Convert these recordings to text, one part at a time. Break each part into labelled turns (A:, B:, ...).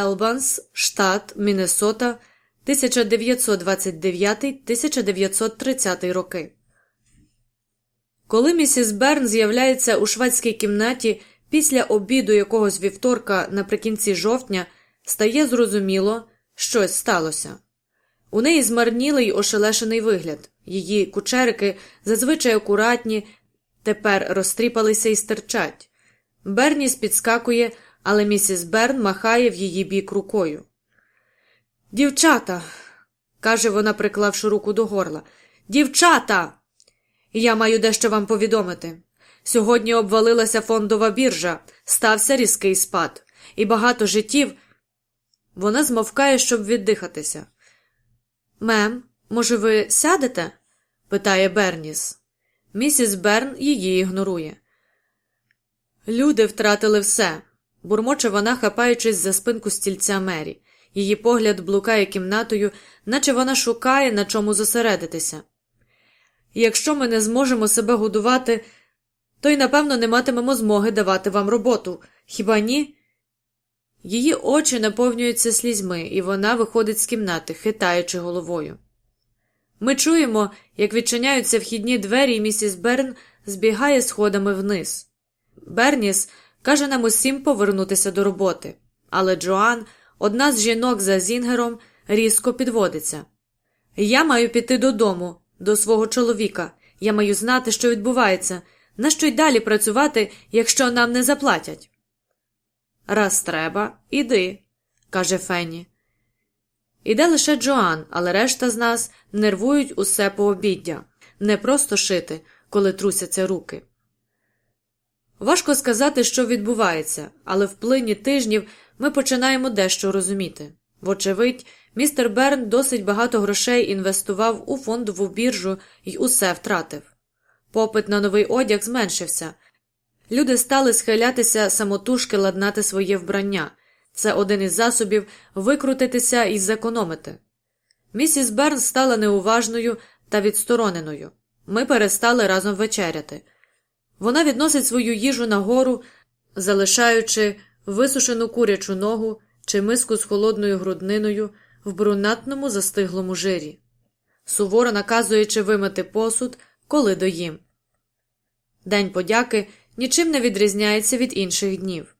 A: Елбанс, штат Міннесота, 1929-1930 роки. Коли місіс Берн з'являється у шведській кімнаті після обіду якогось вівторка наприкінці жовтня, стає зрозуміло, щось сталося. У неї змарнілий ошелешений вигляд, її кучерики зазвичай акуратні, тепер розтріпалися і стирчать. Берніс підскакує, але місіс Берн махає в її бік рукою. Дівчата, каже вона, приклавши руку до горла. Дівчата! Я маю дещо вам повідомити. Сьогодні обвалилася фондова біржа, стався різкий спад, і багато життів. Вона змовкає, щоб віддихатися. Мем, може, ви сядете? питає Берніс. Місіс Берн її ігнорує. Люди втратили все, бурмоче вона, хапаючись за спинку стільця Мері. Її погляд блукає кімнатою, наче вона шукає, на чому зосередитися. Якщо ми не зможемо себе годувати, то й, напевно, не матимемо змоги давати вам роботу. Хіба ні? Її очі наповнюються слізьми, і вона виходить з кімнати, хитаючи головою. Ми чуємо, як відчиняються вхідні двері, і місіс Берн збігає сходами вниз. Берніс каже нам усім повернутися до роботи, але Джоан, одна з жінок за Зінгером, різко підводиться. Я маю піти додому, до свого чоловіка. Я маю знати, що відбувається, нащо й далі працювати, якщо нам не заплатять. Раз треба, іди, каже Фенні. Іде лише Джоан, але решта з нас нервують усе по обіддя, не просто шити, коли трусяться руки. Важко сказати, що відбувається, але в плині тижнів ми починаємо дещо розуміти. Вочевидь, містер Берн досить багато грошей інвестував у фондову біржу і усе втратив. Попит на новий одяг зменшився. Люди стали схилятися самотужки ладнати своє вбрання. Це один із засобів викрутитися і зекономити. Місіс Берн стала неуважною та відстороненою. Ми перестали разом вечеряти. Вона відносить свою їжу нагору, залишаючи висушену курячу ногу чи миску з холодною грудниною в брунатному застиглому жирі, суворо наказуючи вимити посуд, коли доїм. День подяки нічим не відрізняється від інших днів.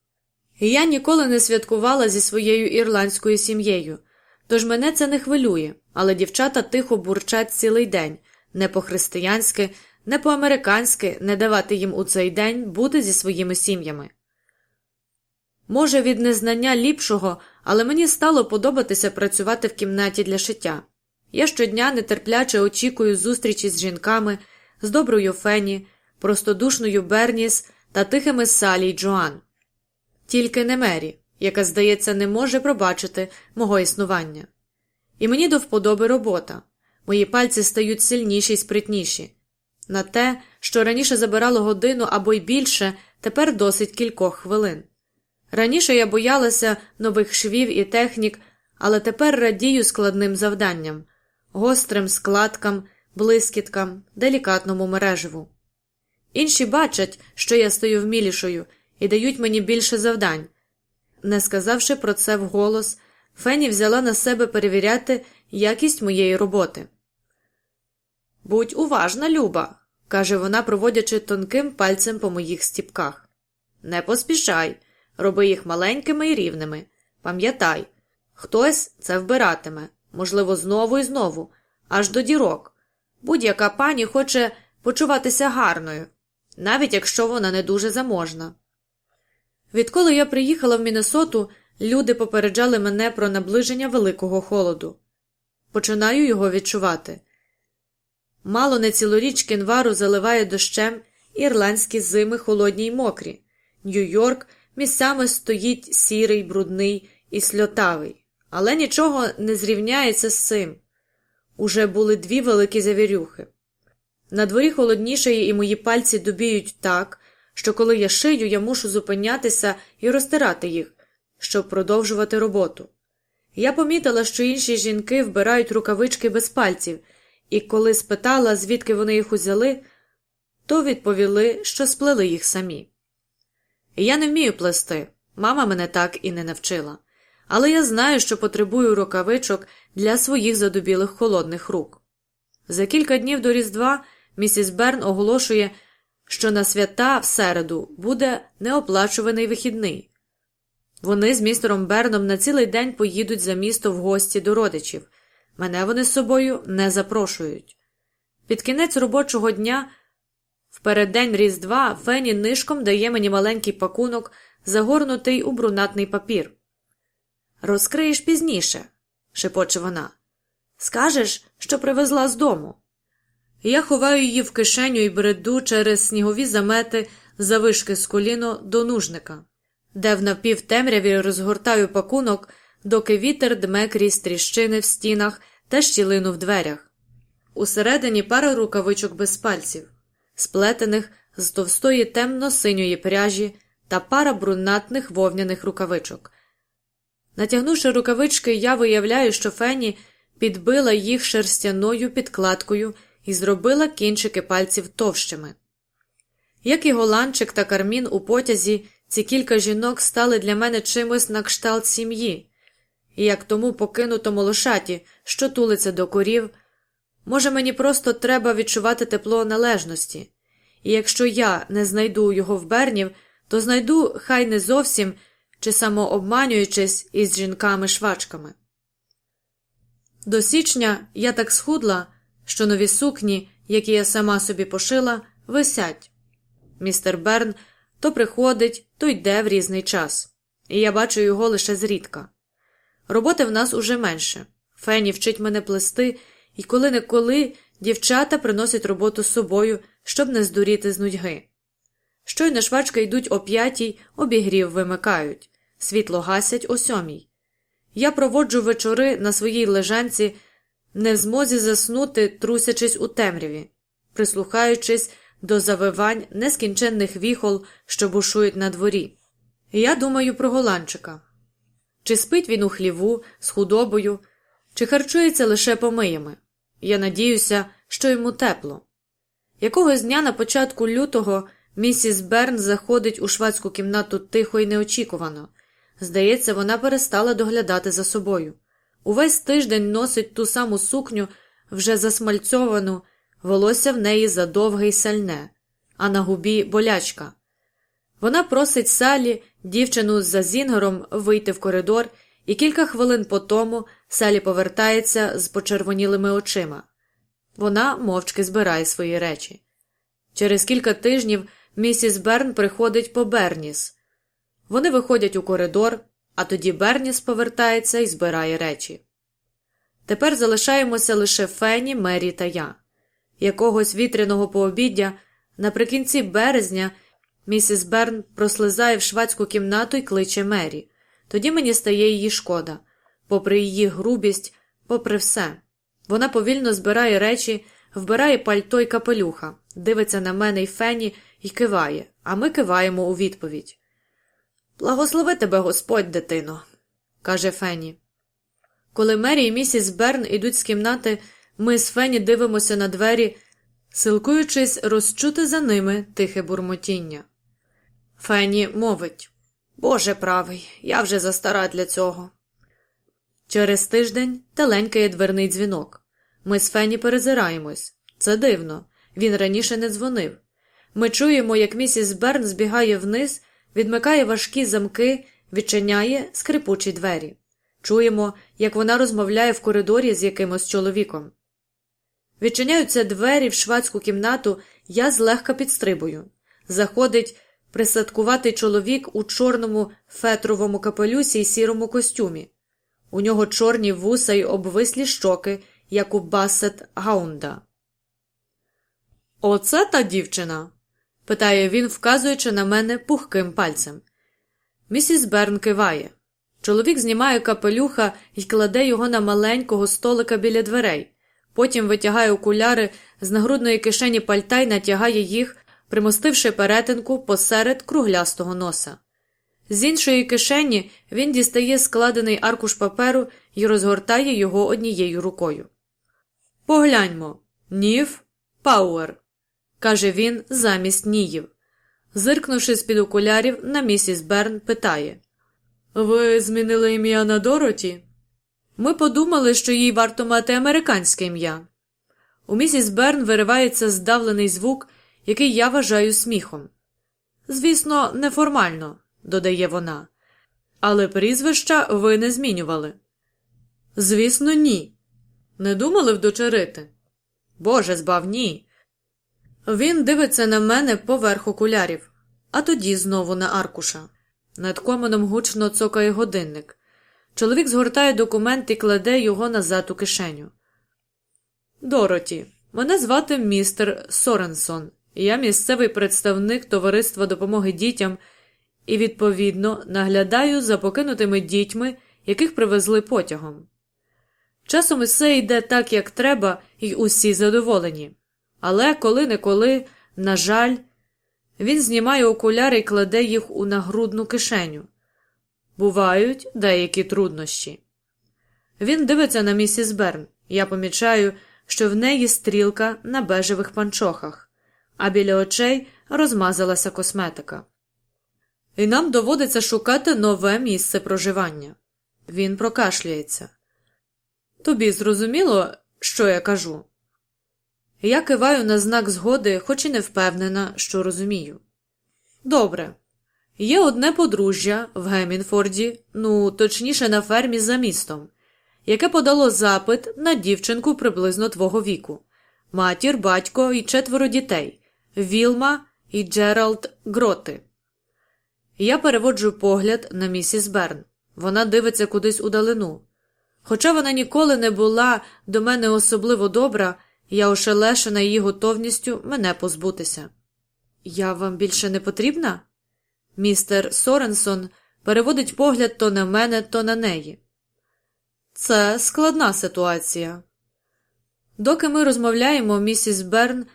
A: І я ніколи не святкувала зі своєю ірландською сім'єю, тож мене це не хвилює, але дівчата тихо бурчать цілий день, не по-християнськи, не по-американськи не давати їм у цей день бути зі своїми сім'ями. Може, від незнання ліпшого, але мені стало подобатися працювати в кімнаті для шиття. Я щодня нетерпляче очікую зустрічі з жінками, з доброю Фені, простодушною Берніс та тихими Салі й Джоан. Тільки не Мері, яка, здається, не може пробачити мого існування. І мені до вподоби робота. Мої пальці стають сильніші й спритніші. На те, що раніше забирало годину або й більше, тепер досить кількох хвилин. Раніше я боялася нових швів і технік, але тепер радію складним завданням, гострим складкам, блискіткам, делікатному мереживу. Інші бачать, що я стою вмілішою, і дають мені більше завдань. Не сказавши про це вголос, Фені взяла на себе перевіряти якість моєї роботи. Будь уважна, Люба, каже вона, проводячи тонким пальцем по моїх стіпках. Не поспішай, роби їх маленькими і рівними. Пам'ятай, хтось це вбиратиме, можливо, знову і знову, аж до дірок. Будь-яка пані хоче почуватися гарною, навіть якщо вона не дуже заможна. Відколи я приїхала в Міннесоту, люди попереджали мене про наближення великого холоду. Починаю його відчувати. Мало не цілоріч кінвару заливає дощем ірландські зими холодні й мокрі. Нью-Йорк місцями стоїть сірий, брудний і сльотавий, але нічого не зрівняється з цим. Уже були дві великі завірюхи. На дворі холоднішає, і мої пальці добіють так, що коли я шию, я мушу зупинятися і розтирати їх, щоб продовжувати роботу. Я помітила, що інші жінки вбирають рукавички без пальців, і коли спитала, звідки вони їх узяли, то відповіли, що сплели їх самі. Я не вмію плести, мама мене так і не навчила. але я знаю, що потребую рукавичок для своїх задубілих холодних рук. За кілька днів до Різдва місіс Берн оголошує, що на свята в середу буде неоплачуваний вихідний. Вони з містером Берном на цілий день поїдуть за місто в гості до родичів. Мене вони з собою не запрошують. Під кінець робочого дня, в переддень Різдва, Фені нишком дає мені маленький пакунок, загорнутий у брунатний папір. Розкриєш пізніше, шепоче вона. Скажеш, що привезла з дому. Я ховаю її в кишеню і бреду через снігові замети завишки з коліно до нужника, де в напівтемряві розгортаю пакунок, доки вітер дме крізь тріщини в стінах та щілину в дверях. Усередині пара рукавичок без пальців, сплетених з товстої темно-синьої пряжі та пара брунатних вовняних рукавичок. Натягнувши рукавички, я виявляю, що Фені підбила їх шерстяною підкладкою і зробила кінчики пальців товщими. Як і голландчик та кармін у потязі, ці кілька жінок стали для мене чимось на кшталт сім'ї, і як тому покинутому лошаті, що тулиться до корів, може, мені просто треба відчувати тепло належності, і якщо я не знайду його в Бернів, то знайду хай не зовсім чи самообманюючись із жінками-швачками. До січня я так схудла, що нові сукні, які я сама собі пошила, висять. Містер Берн то приходить, то йде в різний час, і я бачу його лише зрідка. Роботи в нас уже менше. Фені вчить мене плести, і коли неколи дівчата приносять роботу з собою, щоб не здуріти з нудьги. Щойно швачки йдуть о п'ятій, обігрів вимикають, світло гасять о сьомій. Я проводжу вечори на своїй лежанці, не в змозі заснути, трусячись у темряві, прислухаючись до завивань нескінченних віхол, що бушують на дворі. Я думаю про голландчика. Чи спить він у хліву з худобою, чи харчується лише помиями. Я надіюся, що йому тепло. Якогось дня на початку лютого місіс Берн заходить у швадську кімнату тихо і неочікувано. Здається, вона перестала доглядати за собою. Увесь тиждень носить ту саму сукню, вже засмальцьовану, волосся в неї задовге й сальне, а на губі болячка. Вона просить Салі, дівчину за Зінгером, вийти в коридор, і кілька хвилин по тому Салі повертається з почервонілими очима. Вона мовчки збирає свої речі. Через кілька тижнів місіс Берн приходить по Берніс. Вони виходять у коридор, а тоді Берніс повертається і збирає речі. Тепер залишаємося лише Фені, Мері та я. Якогось вітряного пообіддя наприкінці березня місіс Берн прослизає в швадську кімнату і кличе Мері. Тоді мені стає її шкода, попри її грубість, попри все. Вона повільно збирає речі, вбирає пальто й капелюха, дивиться на мене й Фені і киває, а ми киваємо у відповідь. Благослови тебе Господь, дитино, каже Фені. Коли Мері і місіс Берн ідуть з кімнати, ми з Фені дивимося на двері, силкуючись розчути за ними тихе бурмотіння. Фені мовить Боже правий, я вже застара для цього. Через тиждень теленькає дверний дзвінок. Ми з Фені перезираємось. Це дивно. Він раніше не дзвонив. Ми чуємо, як місіс Берн збігає вниз відмикає важкі замки, відчиняє скрипучі двері. Чуємо, як вона розмовляє в коридорі з якимось чоловіком. Відчиняються двері в швадську кімнату, я злегка підстрибую. Заходить присадкуватий чоловік у чорному фетровому капелюсі й сірому костюмі. У нього чорні вуса й обвислі щоки, як у басет Гаунда. Оце та дівчина питає він, вказуючи на мене пухким пальцем. Місіс Берн киває. Чоловік знімає капелюха і кладе його на маленького столика біля дверей, потім витягає окуляри з нагрудної кишені пальта й натягає їх, примостивши перетинку посеред круглястого носа. З іншої кишені він дістає складений аркуш паперу і розгортає його однією рукою. Погляньмо, Нів Пауер каже він замість ніїв. Зиркнувши з під окулярів, на місіс Берн питає Ви змінили ім'я на Дороті? Ми подумали, що їй варто мати американське ім'я. У місіс Берн виривається здавлений звук, який я вважаю сміхом. Звісно, неформально, додає вона, але прізвища ви не змінювали. Звісно, ні. Не думали вдочерити? Боже збав, ні. Він дивиться на мене поверх окулярів, а тоді знову на аркуша. Над коменом гучно цокає годинник. Чоловік згортає документ і кладе його назад у кишеню. Дороті, мене звати містер Соренсон, я місцевий представник Товариства допомоги дітям і, відповідно, наглядаю за покинутими дітьми, яких привезли потягом. Часом усе йде так, як треба, і усі задоволені. Але коли неколи, на жаль, він знімає окуляри і кладе їх у нагрудну кишеню. Бувають деякі труднощі. Він дивиться на місіс Берн. Я помічаю, що в неї стрілка на бежевих панчохах, а біля очей розмазалася косметика. І нам доводиться шукати нове місце проживання. Він прокашляється. Тобі зрозуміло, що я кажу? Я киваю на знак згоди, хоч і не впевнена, що розумію. Добре. Є одне подружжя в Гемінфорді, ну точніше на фермі за містом, яке подало запит на дівчинку приблизно твого віку, матір, батько і четверо дітей Вілма і Джеральд Гроти. Я переводжу погляд на місіс Берн. Вона дивиться кудись удалину. Хоча вона ніколи не була до мене особливо добра, я ошелешена її готовністю мене позбутися. Я вам більше не потрібна? Містер Соренсон переводить погляд то на мене, то на неї. Це складна ситуація. Доки ми розмовляємо, місіс Берн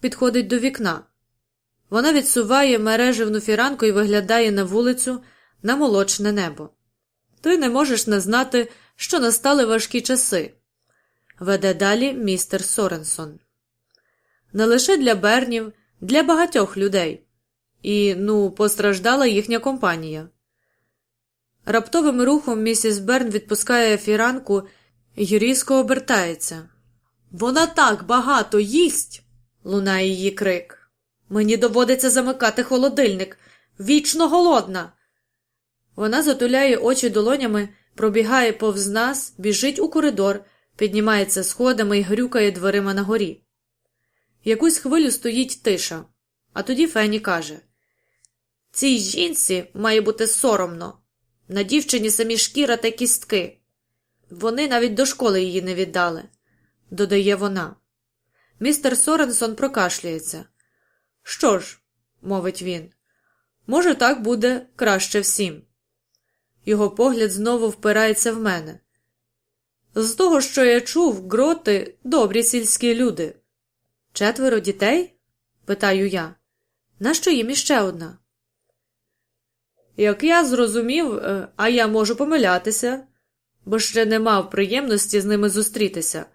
A: підходить до вікна. Вона відсуває мережевну фіранку і виглядає на вулицю на молочне небо. Ти не можеш не знати, що настали важкі часи. Веде далі містер Соренсон. Не лише для Бернів, для багатьох людей. І, ну, постраждала їхня компанія. Раптовим рухом місіс Берн відпускає фіранку і різко обертається. Вона так багато їсть. Лунає її крик. Мені доводиться замикати холодильник. Вічно голодна. Вона затуляє очі долонями, пробігає повз нас, біжить у коридор, піднімається сходами і грюкає дверима на горі. Якусь хвилю стоїть тиша, а тоді Фені каже Цій жінці має бути соромно. На дівчині самі шкіра та кістки. Вони навіть до школи її не віддали, додає вона. Містер Соренсон прокашлюється. Що ж, мовить він, може, так буде краще всім. Його погляд знову впирається в мене. З того, що я чув, гроти добрі сільські люди. Четверо дітей? питаю я. Нащо їм іще одна? Як я зрозумів, е, а я можу помилятися, бо ще не мав приємності з ними зустрітися,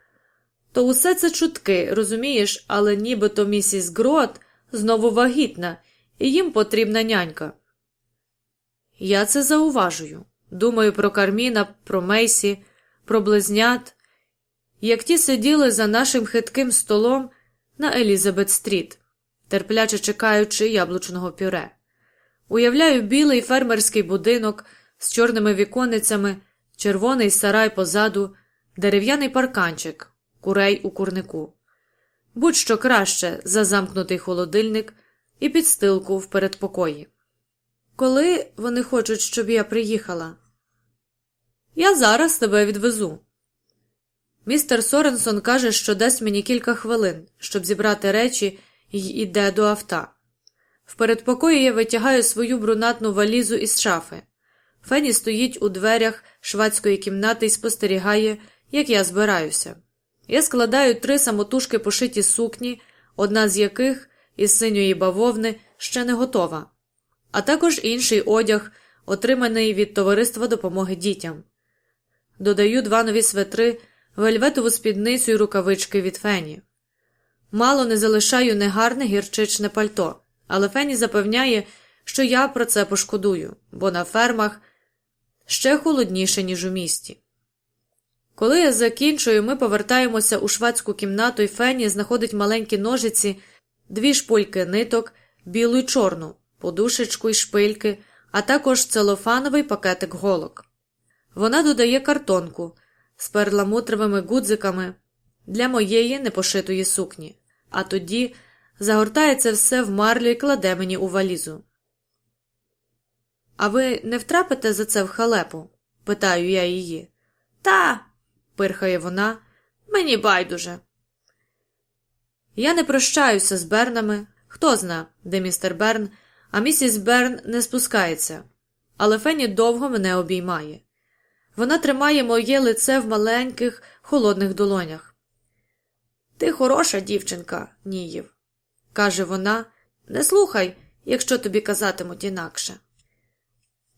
A: то усе це чутки, розумієш, але нібито місіс Грот знову вагітна, і їм потрібна нянька. Я це зауважую. Думаю про Карміна, про Мейсі, про близнят, як ті сиділи за нашим хитким столом на Елізабет Стріт, терпляче чекаючи яблучного пюре. Уявляю білий фермерський будинок з чорними віконицями, червоний сарай позаду, дерев'яний парканчик, курей у курнику. Будь-що краще за замкнутий холодильник і підстилку в передпокої. Коли вони хочуть, щоб я приїхала? Я зараз тебе відвезу. Містер Соренсон каже, що дасть мені кілька хвилин, щоб зібрати речі і йде до авто. В передпокої я витягаю свою брунатну валізу із шафи. Фені стоїть у дверях швадської кімнати і спостерігає, як я збираюся. Я складаю три самотужки пошиті сукні, одна з яких із синьої бавовни ще не готова, а також інший одяг, отриманий від Товариства допомоги дітям. Додаю два нові светри, вельветову спідницю і рукавички від фені. Мало не залишаю негарне гірчичне пальто, але Фені запевняє, що я про це пошкодую, бо на фермах ще холодніше, ніж у місті. Коли я закінчую, ми повертаємося у шведську кімнату, і Фені знаходить маленькі ножиці, дві шпульки ниток, білу й чорну, подушечку й шпильки, а також целофановий пакетик голок. Вона додає картонку з перламутровими гудзиками для моєї непошитої сукні, а тоді загортається все в марлю і кладе мені у валізу. А ви не втрапите за це в халепу? питаю я її. Та, пирхає вона, мені байдуже. Я не прощаюся з Бернами. Хто зна, де містер Берн, а місіс Берн не спускається, але Фенні довго мене обіймає. Вона тримає моє лице в маленьких, холодних долонях. Ти хороша дівчинка, Ніїв, каже вона, не слухай, якщо тобі казатимуть інакше.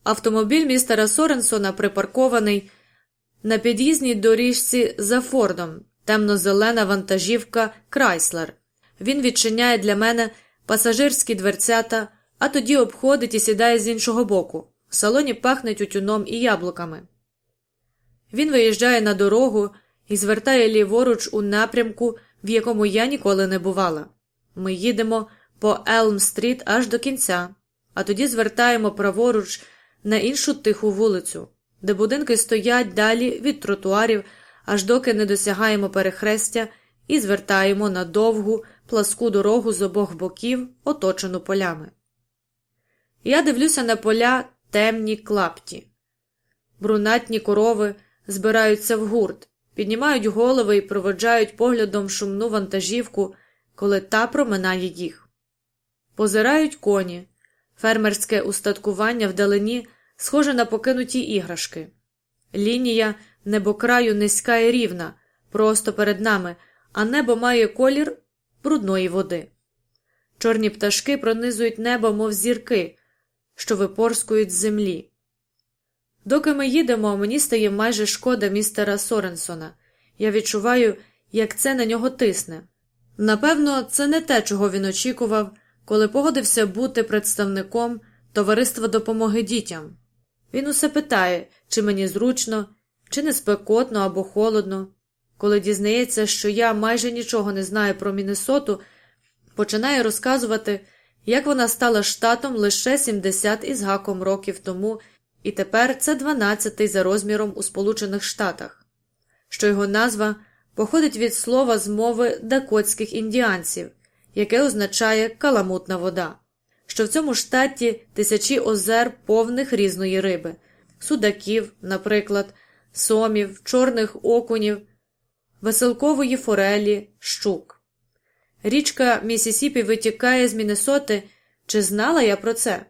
A: Автомобіль містера Соренсона припаркований на під'їзній доріжці за Фордом, темно-зелена вантажівка Крайслер. Він відчиняє для мене пасажирські дверцята, а тоді обходить і сідає з іншого боку. В салоні пахне тютюном і яблуками. Він виїжджає на дорогу і звертає ліворуч у напрямку, в якому я ніколи не бувала. Ми їдемо по Елм-стріт аж до кінця, а тоді звертаємо праворуч на іншу тиху вулицю, де будинки стоять далі від тротуарів, аж доки не досягаємо перехрестя і звертаємо на довгу, пласку дорогу з обох боків, оточену полями. Я дивлюся на поля темні клапті. Брунатні корови збираються в гурт, піднімають голови і проводжають поглядом шумну вантажівку, коли та проминає їх. Позирають коні, фермерське устаткування вдалині схоже на покинуті іграшки. Лінія небокраю низька і рівна, просто перед нами, а небо має колір брудної води. Чорні пташки пронизують небо, мов зірки, що випорскують з землі. Доки ми їдемо, мені стає майже шкода містера Соренсона. Я відчуваю, як це на нього тисне. Напевно, це не те, чого він очікував, коли погодився бути представником товариства допомоги дітям. Він усе питає, чи мені зручно, чи не спекотно або холодно. Коли дізнається, що я майже нічого не знаю про Міннесоту, починає розказувати, як вона стала штатом лише 70 із гаком років тому, і тепер це 12-й за розміром у Сполучених Штатах, що його назва походить від слова з мови дакотських індіанців, яке означає каламутна вода, що в цьому штаті тисячі озер повних різної риби, судаків, наприклад, сомів, чорних окунів, веселкової форелі, щук. Річка Місісіпі витікає з Міннесоти, чи знала я про це?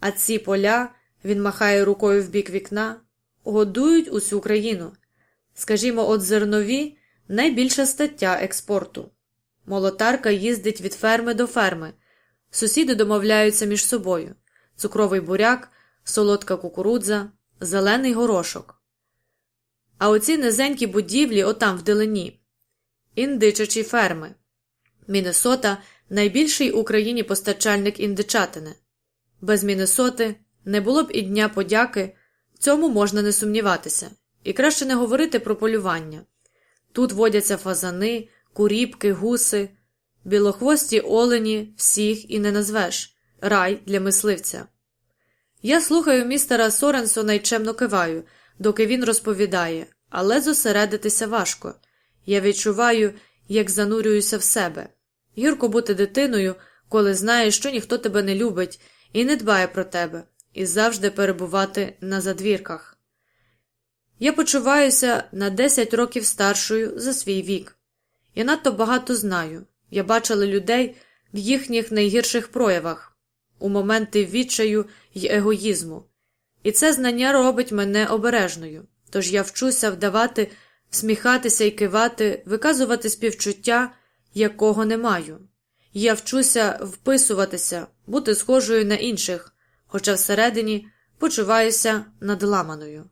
A: А ці поля, він махає рукою в бік вікна, годують усю країну. Скажімо, от зернові найбільша стаття експорту. Молотарка їздить від ферми до ферми, сусіди домовляються між собою цукровий буряк, солодка кукурудза, зелений горошок. А оці низенькі будівлі отам вдалині індичачі ферми. Міннесота – найбільший в Україні постачальник індичатини. Без Міннесоти не було б і Дня подяки, цьому можна не сумніватися, і краще не говорити про полювання. Тут водяться фазани, куріпки, гуси, білохвості олені, всіх і не назвеш рай для мисливця. Я слухаю містера Соренсона і чемно киваю, доки він розповідає, але зосередитися важко. Я відчуваю, як занурююся в себе. Гірко бути дитиною, коли знаєш, що ніхто тебе не любить і не дбає про тебе, і завжди перебувати на задвірках. Я почуваюся на 10 років старшою за свій вік. Я надто багато знаю. Я бачила людей в їхніх найгірших проявах, у моменти відчаю й егоїзму, і це знання робить мене обережною, тож я вчуся вдавати, всміхатися і кивати, виказувати співчуття, якого не маю. Я вчуся вписуватися, бути схожою на інших, хоча всередині почуваюся надламаною.